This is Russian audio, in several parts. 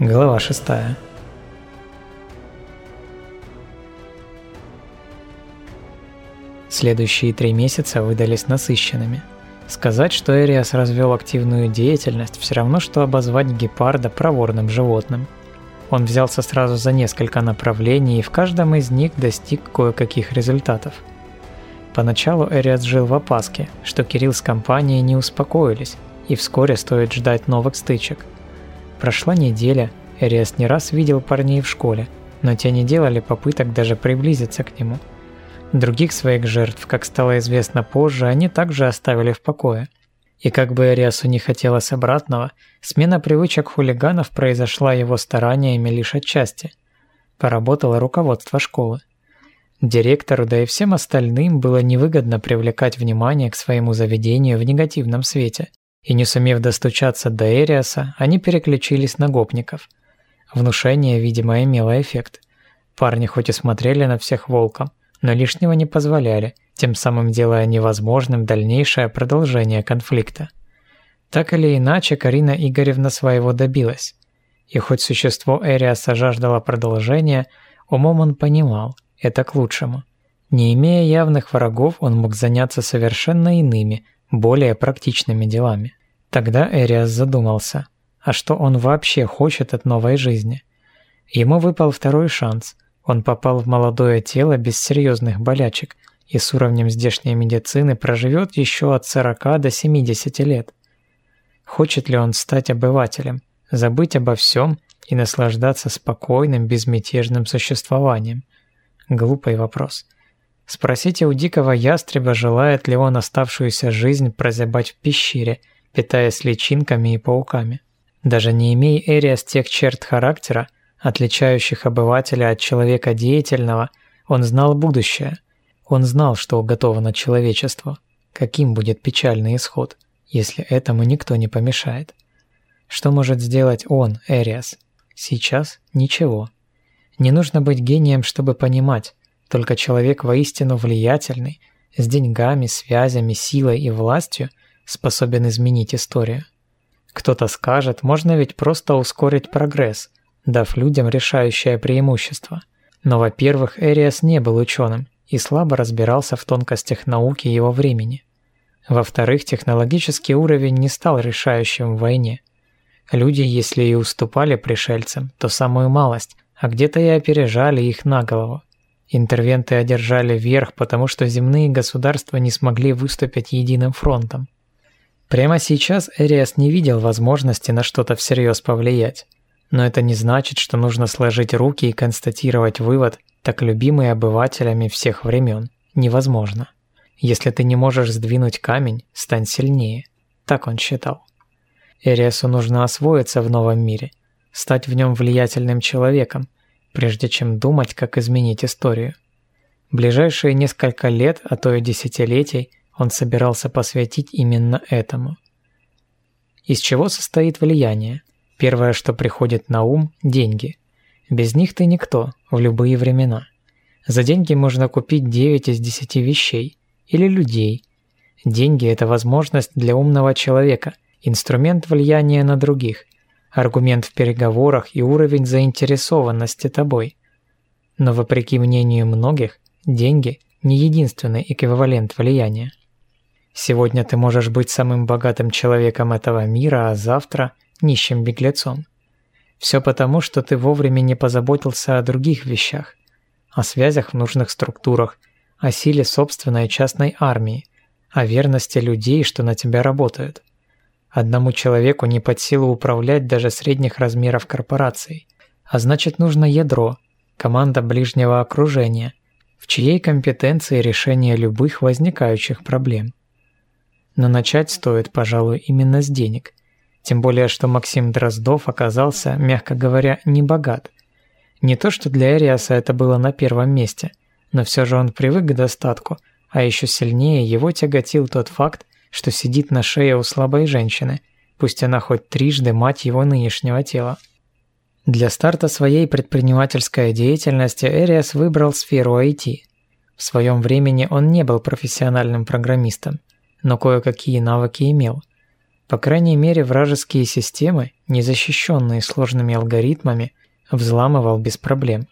Глава 6. Следующие три месяца выдались насыщенными. Сказать, что Эриас развел активную деятельность, все равно, что обозвать гепарда проворным животным. Он взялся сразу за несколько направлений и в каждом из них достиг кое-каких результатов. Поначалу Эриас жил в опаске, что Кирилл с компанией не успокоились, и вскоре стоит ждать новых стычек – Прошла неделя, Эриас не раз видел парней в школе, но те не делали попыток даже приблизиться к нему. Других своих жертв, как стало известно позже, они также оставили в покое. И как бы Эриасу не хотелось обратного, смена привычек хулиганов произошла его стараниями лишь отчасти. Поработало руководство школы. Директору, да и всем остальным было невыгодно привлекать внимание к своему заведению в негативном свете – и не сумев достучаться до Эриаса, они переключились на гопников. Внушение, видимо, имело эффект. Парни хоть и смотрели на всех волком, но лишнего не позволяли, тем самым делая невозможным дальнейшее продолжение конфликта. Так или иначе, Карина Игоревна своего добилась. И хоть существо Эриаса жаждало продолжения, умом он понимал, это к лучшему. Не имея явных врагов, он мог заняться совершенно иными, более практичными делами. Тогда Эриас задумался, а что он вообще хочет от новой жизни? Ему выпал второй шанс. Он попал в молодое тело без серьезных болячек и с уровнем здешней медицины проживет еще от 40 до 70 лет. Хочет ли он стать обывателем, забыть обо всем и наслаждаться спокойным, безмятежным существованием? Глупый вопрос. Спросите у дикого ястреба, желает ли он оставшуюся жизнь прозябать в пещере, питаясь личинками и пауками. Даже не имея Эриас тех черт характера, отличающих обывателя от человека деятельного, он знал будущее. Он знал, что уготовано человечеству, каким будет печальный исход, если этому никто не помешает. Что может сделать он, Эриас? Сейчас ничего. Не нужно быть гением, чтобы понимать, только человек воистину влиятельный, с деньгами, связями, силой и властью способен изменить историю. Кто-то скажет, можно ведь просто ускорить прогресс, дав людям решающее преимущество. Но, во-первых, Эриас не был ученым и слабо разбирался в тонкостях науки его времени. Во-вторых, технологический уровень не стал решающим в войне. Люди, если и уступали пришельцам, то самую малость, а где-то и опережали их на голову. Интервенты одержали верх, потому что земные государства не смогли выступить единым фронтом. Прямо сейчас Эриас не видел возможности на что-то всерьез повлиять. Но это не значит, что нужно сложить руки и констатировать вывод, так любимый обывателями всех времен, невозможно. Если ты не можешь сдвинуть камень, стань сильнее. Так он считал. Эриасу нужно освоиться в новом мире, стать в нем влиятельным человеком, прежде чем думать, как изменить историю. Ближайшие несколько лет, а то и десятилетий, он собирался посвятить именно этому. Из чего состоит влияние? Первое, что приходит на ум – деньги. Без них ты никто, в любые времена. За деньги можно купить 9 из 10 вещей или людей. Деньги – это возможность для умного человека, инструмент влияния на других, аргумент в переговорах и уровень заинтересованности тобой. Но вопреки мнению многих, деньги – не единственный эквивалент влияния. Сегодня ты можешь быть самым богатым человеком этого мира, а завтра – нищим беглецом. Все потому, что ты вовремя не позаботился о других вещах, о связях в нужных структурах, о силе собственной частной армии, о верности людей, что на тебя работают – Одному человеку не под силу управлять даже средних размеров корпораций. А значит, нужно ядро, команда ближнего окружения, в чьей компетенции решение любых возникающих проблем. Но начать стоит, пожалуй, именно с денег. Тем более, что Максим Дроздов оказался, мягко говоря, не богат. Не то, что для Эриаса это было на первом месте, но все же он привык к достатку, а еще сильнее его тяготил тот факт, что сидит на шее у слабой женщины, пусть она хоть трижды мать его нынешнего тела. Для старта своей предпринимательской деятельности Эриас выбрал сферу IT. В своем времени он не был профессиональным программистом, но кое-какие навыки имел. По крайней мере, вражеские системы, не защищенные сложными алгоритмами, взламывал без проблем.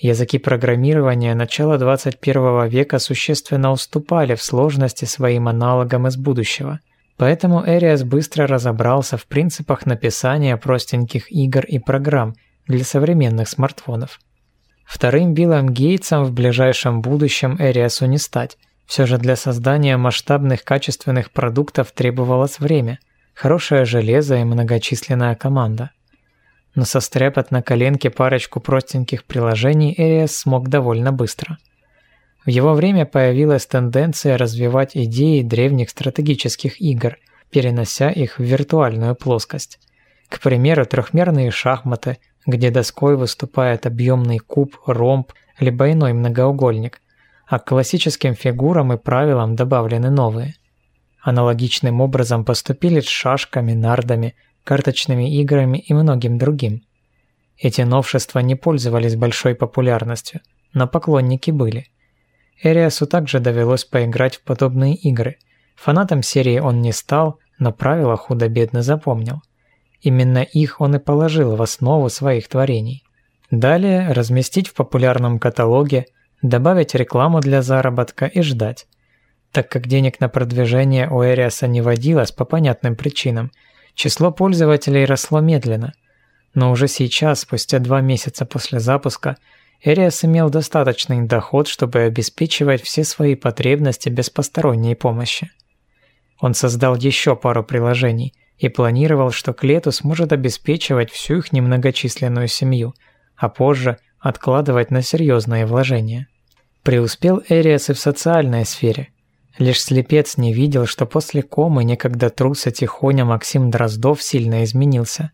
Языки программирования начала 21 века существенно уступали в сложности своим аналогам из будущего. Поэтому Эриас быстро разобрался в принципах написания простеньких игр и программ для современных смартфонов. Вторым Биллом Гейтсом в ближайшем будущем Эриасу не стать. Все же для создания масштабных качественных продуктов требовалось время, хорошее железо и многочисленная команда но состряпать на коленке парочку простеньких приложений Эриас смог довольно быстро. В его время появилась тенденция развивать идеи древних стратегических игр, перенося их в виртуальную плоскость. К примеру, трехмерные шахматы, где доской выступает объемный куб, ромб, либо иной многоугольник, а к классическим фигурам и правилам добавлены новые. Аналогичным образом поступили с шашками, нардами – карточными играми и многим другим. Эти новшества не пользовались большой популярностью, но поклонники были. Эриасу также довелось поиграть в подобные игры. Фанатом серии он не стал, но правила худо-бедно запомнил. Именно их он и положил в основу своих творений. Далее разместить в популярном каталоге, добавить рекламу для заработка и ждать. Так как денег на продвижение у Эриаса не водилось по понятным причинам – Число пользователей росло медленно, но уже сейчас, спустя два месяца после запуска, Эриас имел достаточный доход, чтобы обеспечивать все свои потребности без посторонней помощи. Он создал еще пару приложений и планировал, что к лету сможет обеспечивать всю их немногочисленную семью, а позже откладывать на серьезные вложения. Преуспел Эриас и в социальной сфере – Лишь слепец не видел, что после комы некогда труса тихоня Максим Дроздов сильно изменился.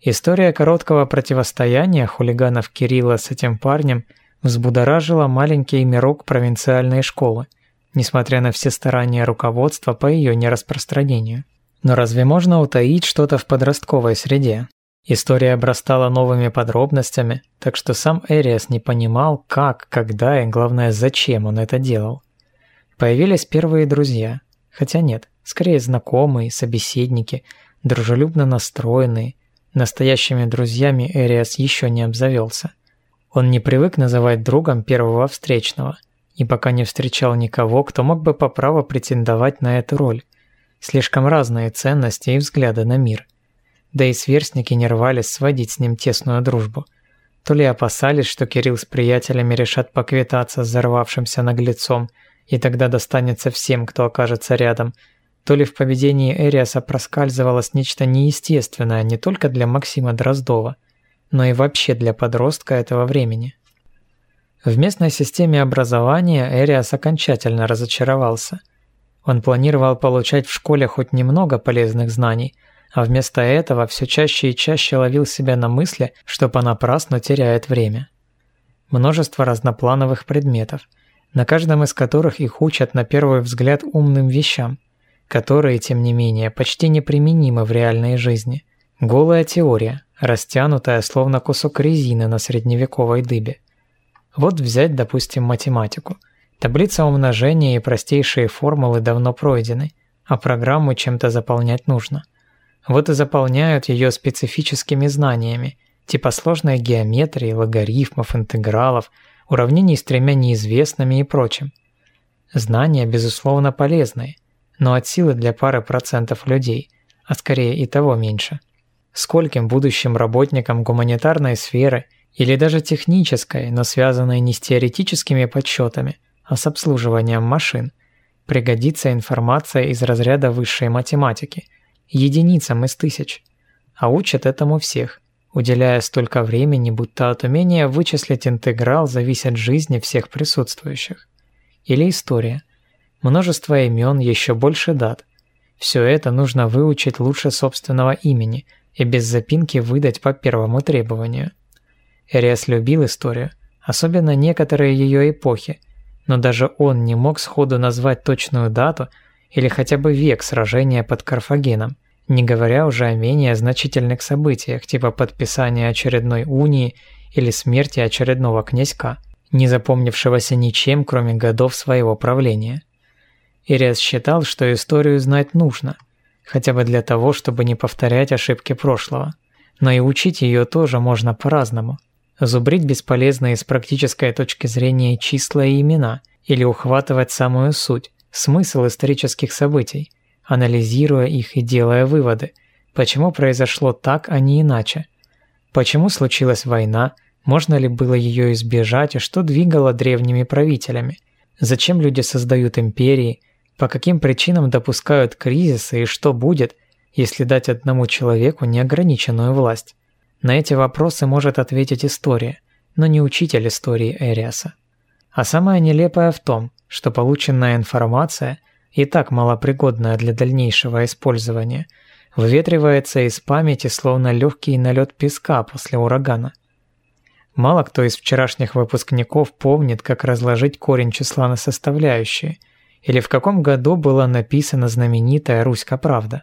История короткого противостояния хулиганов Кирилла с этим парнем взбудоражила маленький мирок провинциальной школы, несмотря на все старания руководства по ее нераспространению. Но разве можно утаить что-то в подростковой среде? История обрастала новыми подробностями, так что сам Эриас не понимал, как, когда и, главное, зачем он это делал. Появились первые друзья. Хотя нет, скорее знакомые, собеседники, дружелюбно настроенные. Настоящими друзьями Эриас еще не обзавелся. Он не привык называть другом первого встречного, и пока не встречал никого, кто мог бы по праву претендовать на эту роль. Слишком разные ценности и взгляды на мир. Да и сверстники не рвались сводить с ним тесную дружбу. То ли опасались, что Кирилл с приятелями решат поквитаться с взорвавшимся наглецом – и тогда достанется всем, кто окажется рядом, то ли в поведении Эриаса проскальзывалось нечто неестественное не только для Максима Дроздова, но и вообще для подростка этого времени. В местной системе образования Эриас окончательно разочаровался. Он планировал получать в школе хоть немного полезных знаний, а вместо этого все чаще и чаще ловил себя на мысли, что понапрасну теряет время. Множество разноплановых предметов – на каждом из которых их учат на первый взгляд умным вещам, которые, тем не менее, почти неприменимы в реальной жизни. Голая теория, растянутая словно кусок резины на средневековой дыбе. Вот взять, допустим, математику. Таблица умножения и простейшие формулы давно пройдены, а программу чем-то заполнять нужно. Вот и заполняют ее специфическими знаниями, типа сложной геометрии, логарифмов, интегралов – уравнений с тремя неизвестными и прочим. Знания, безусловно, полезные, но от силы для пары процентов людей, а скорее и того меньше. Скольким будущим работникам гуманитарной сферы или даже технической, но связанной не с теоретическими подсчетами, а с обслуживанием машин, пригодится информация из разряда высшей математики, единицам из тысяч, а учат этому всех, уделяя столько времени, будто от умения вычислить интеграл зависят жизни всех присутствующих. Или история. Множество имен, еще больше дат. Все это нужно выучить лучше собственного имени и без запинки выдать по первому требованию. Эриас любил историю, особенно некоторые ее эпохи, но даже он не мог сходу назвать точную дату или хотя бы век сражения под Карфагеном – не говоря уже о менее значительных событиях, типа подписания очередной унии или смерти очередного князька, не запомнившегося ничем, кроме годов своего правления. Ириас считал, что историю знать нужно. хотя бы для того, чтобы не повторять ошибки прошлого. Но и учить ее тоже можно по-разному. Зубрить бесполезные с практической точки зрения числа и имена, или ухватывать самую суть, смысл исторических событий, анализируя их и делая выводы, почему произошло так, а не иначе. Почему случилась война, можно ли было ее избежать и что двигало древними правителями? Зачем люди создают империи? По каким причинам допускают кризисы и что будет, если дать одному человеку неограниченную власть? На эти вопросы может ответить история, но не учитель истории Эриаса. А самое нелепое в том, что полученная информация, и так малопригодная для дальнейшего использования, выветривается из памяти словно легкий налет песка после урагана – Мало кто из вчерашних выпускников помнит, как разложить корень числа на составляющие, или в каком году была написана знаменитая «Руська правда».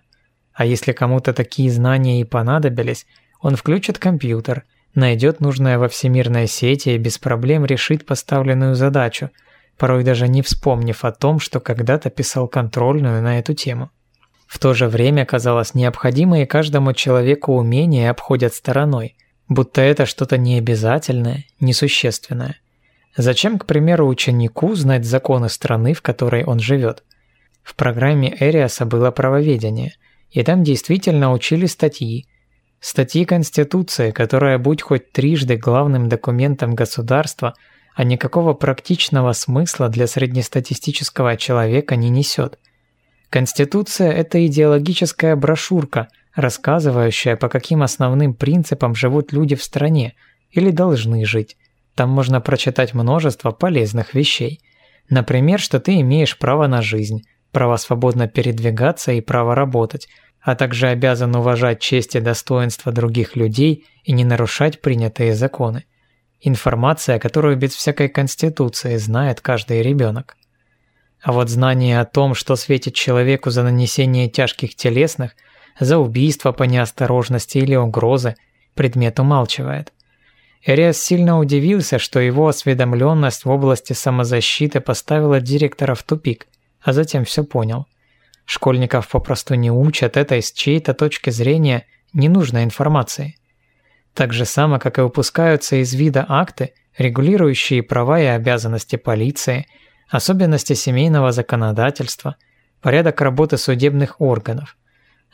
А если кому-то такие знания и понадобились, он включит компьютер, найдет нужное во всемирной сети и без проблем решит поставленную задачу, порой даже не вспомнив о том, что когда-то писал контрольную на эту тему. В то же время, казалось, необходимые каждому человеку умения обходят стороной – будто это что-то необязательное, несущественное. Зачем, к примеру, ученику знать законы страны, в которой он живет? В программе Эриаса было правоведение, и там действительно учили статьи. Статьи Конституции, которая, будь хоть трижды главным документом государства, а никакого практичного смысла для среднестатистического человека не несет. Конституция – это идеологическая брошюрка – рассказывающая, по каким основным принципам живут люди в стране или должны жить. Там можно прочитать множество полезных вещей. Например, что ты имеешь право на жизнь, право свободно передвигаться и право работать, а также обязан уважать честь и достоинство других людей и не нарушать принятые законы. Информация, которую без всякой конституции знает каждый ребенок. А вот знание о том, что светит человеку за нанесение тяжких телесных – за убийство по неосторожности или угрозы, предмет умалчивает. Эриас сильно удивился, что его осведомленность в области самозащиты поставила директора в тупик, а затем все понял. Школьников попросту не учат этой с чьей-то точки зрения ненужной информации. Так же само, как и выпускаются из вида акты, регулирующие права и обязанности полиции, особенности семейного законодательства, порядок работы судебных органов –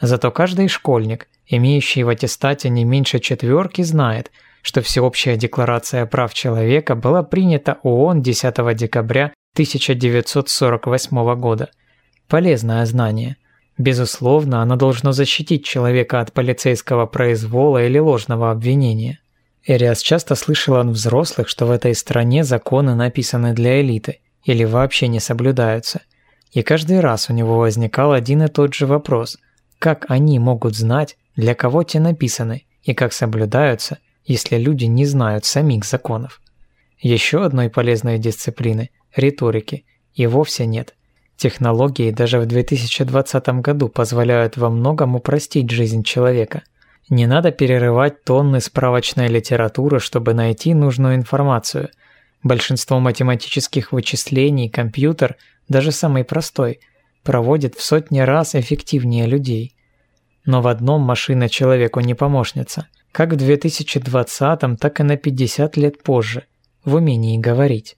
Зато каждый школьник, имеющий в аттестате не меньше четверки, знает, что Всеобщая декларация прав человека была принята ООН 10 декабря 1948 года. Полезное знание. Безусловно, оно должно защитить человека от полицейского произвола или ложного обвинения. Эриас часто слышал от взрослых, что в этой стране законы написаны для элиты или вообще не соблюдаются. И каждый раз у него возникал один и тот же вопрос – как они могут знать, для кого те написаны и как соблюдаются, если люди не знают самих законов? Еще одной полезной дисциплины – риторики – и вовсе нет. Технологии даже в 2020 году позволяют во многом упростить жизнь человека. Не надо перерывать тонны справочной литературы, чтобы найти нужную информацию. Большинство математических вычислений компьютер, даже самый простой, проводит в сотни раз эффективнее людей. Но в одном машина человеку не помощница, как в 2020-м, так и на 50 лет позже, в умении говорить.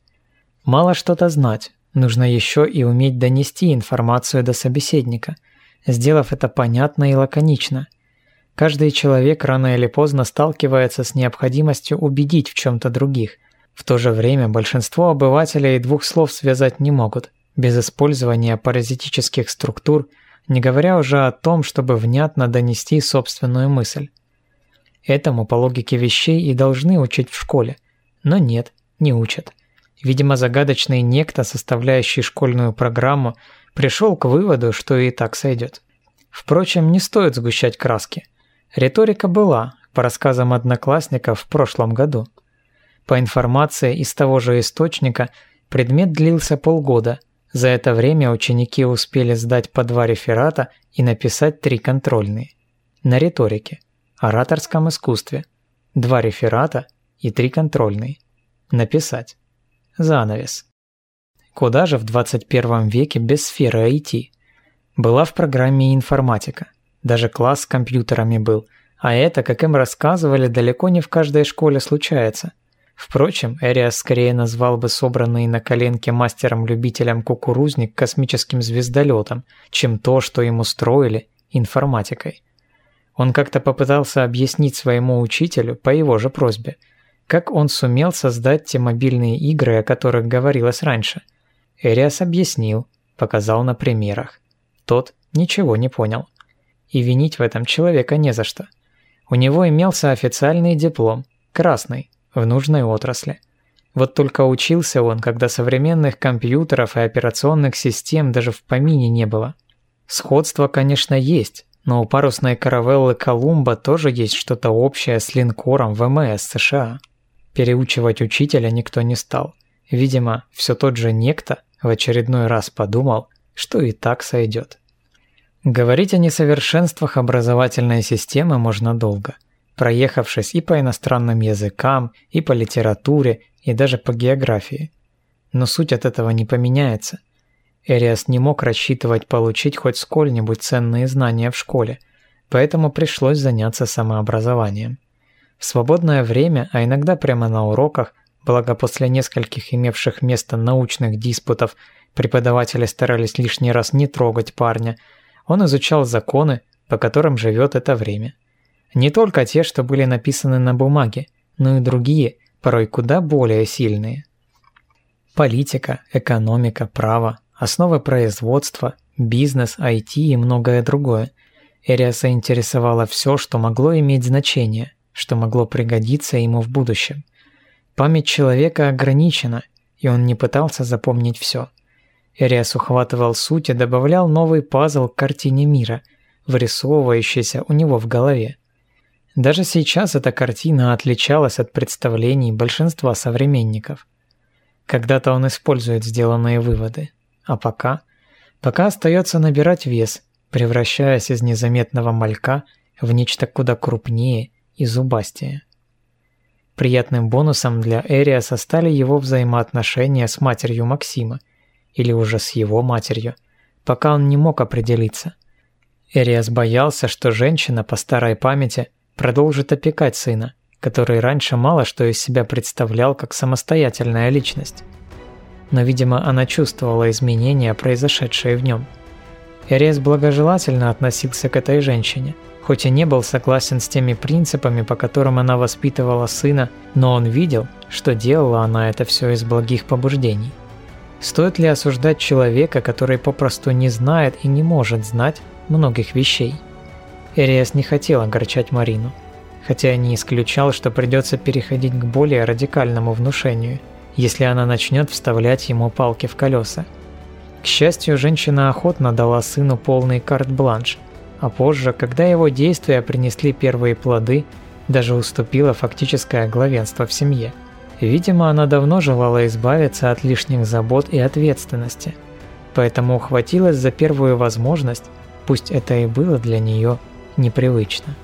Мало что-то знать, нужно еще и уметь донести информацию до собеседника, сделав это понятно и лаконично. Каждый человек рано или поздно сталкивается с необходимостью убедить в чем-то других. В то же время большинство обывателей двух слов связать не могут – без использования паразитических структур, не говоря уже о том, чтобы внятно донести собственную мысль. Этому по логике вещей и должны учить в школе, но нет, не учат. Видимо, загадочный некто, составляющий школьную программу, пришел к выводу, что и так сойдет. Впрочем, не стоит сгущать краски. Риторика была, по рассказам одноклассников, в прошлом году. По информации из того же источника, предмет длился полгода – за это время ученики успели сдать по два реферата и написать три контрольные. На риторике, ораторском искусстве, два реферата и три контрольные. Написать. Занавес. Куда же в 21 веке без сферы IT? Была в программе информатика. Даже класс с компьютерами был. А это, как им рассказывали, далеко не в каждой школе случается. Впрочем, Эриас скорее назвал бы собранный на коленке мастером-любителем кукурузник космическим звездолетом, чем то, что ему строили, информатикой. Он как-то попытался объяснить своему учителю по его же просьбе, как он сумел создать те мобильные игры, о которых говорилось раньше. Эриас объяснил, показал на примерах. Тот ничего не понял. И винить в этом человека не за что. У него имелся официальный диплом, красный, в нужной отрасли. Вот только учился он, когда современных компьютеров и операционных систем даже в помине не было. Сходство, конечно, есть, но у парусной каравеллы «Колумба» тоже есть что-то общее с линкором ВМС США. Переучивать учителя никто не стал. Видимо, все тот же некто в очередной раз подумал, что и так сойдет. Говорить о несовершенствах образовательной системы можно долго – проехавшись и по иностранным языкам, и по литературе, и даже по географии. Но суть от этого не поменяется. Эриас не мог рассчитывать получить хоть сколь-нибудь ценные знания в школе, поэтому пришлось заняться самообразованием. В свободное время, а иногда прямо на уроках, благо после нескольких имевших место научных диспутов преподаватели старались лишний раз не трогать парня, он изучал законы, по которым живет это время. Не только те, что были написаны на бумаге, но и другие, порой куда более сильные. Политика, экономика, право, основы производства, бизнес, IT и многое другое. Эриаса интересовало все, что могло иметь значение, что могло пригодиться ему в будущем. Память человека ограничена, и он не пытался запомнить все. Эриас ухватывал суть и добавлял новый пазл к картине мира, вырисовывающийся у него в голове. Даже сейчас эта картина отличалась от представлений большинства современников. Когда-то он использует сделанные выводы, а пока... Пока остается набирать вес, превращаясь из незаметного малька в нечто куда крупнее и зубастее. Приятным бонусом для Эриаса стали его взаимоотношения с матерью Максима, или уже с его матерью, пока он не мог определиться. Эриас боялся, что женщина по старой памяти – продолжит опекать сына, который раньше мало что из себя представлял как самостоятельная личность. Но, видимо, она чувствовала изменения, произошедшие в нем. Эрес благожелательно относился к этой женщине, хоть и не был согласен с теми принципами, по которым она воспитывала сына, но он видел, что делала она это все из благих побуждений. Стоит ли осуждать человека, который попросту не знает и не может знать многих вещей? Эриас не хотел огорчать Марину, хотя не исключал, что придется переходить к более радикальному внушению, если она начнет вставлять ему палки в колеса. К счастью, женщина охотно дала сыну полный карт-бланш, а позже, когда его действия принесли первые плоды, даже уступила фактическое главенство в семье. Видимо, она давно желала избавиться от лишних забот и ответственности, поэтому ухватилась за первую возможность, пусть это и было для нее непривычно.